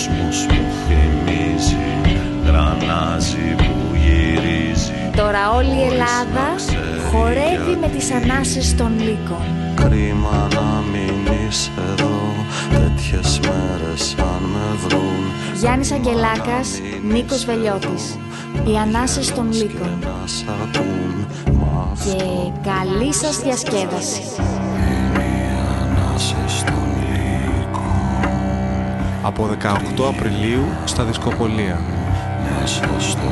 κόσμος μου θυμίζει γρανάζι που γυρίζει. Τώρα όλη η Ελλάδα χορεύει με τις ανάσες των λύκων. Κρίμα να μείνεις εδώ τέτοιες μέρες αν με βρουν. Γιάννης Αγγελάκας, Νίκος Βελιώτης. Οι ανάσες των λύκων. να σ' ακούν Και καλή σας διασκέδαση Από 18 Απριλίου στα Δισκοπολία. μέσα στο σώμα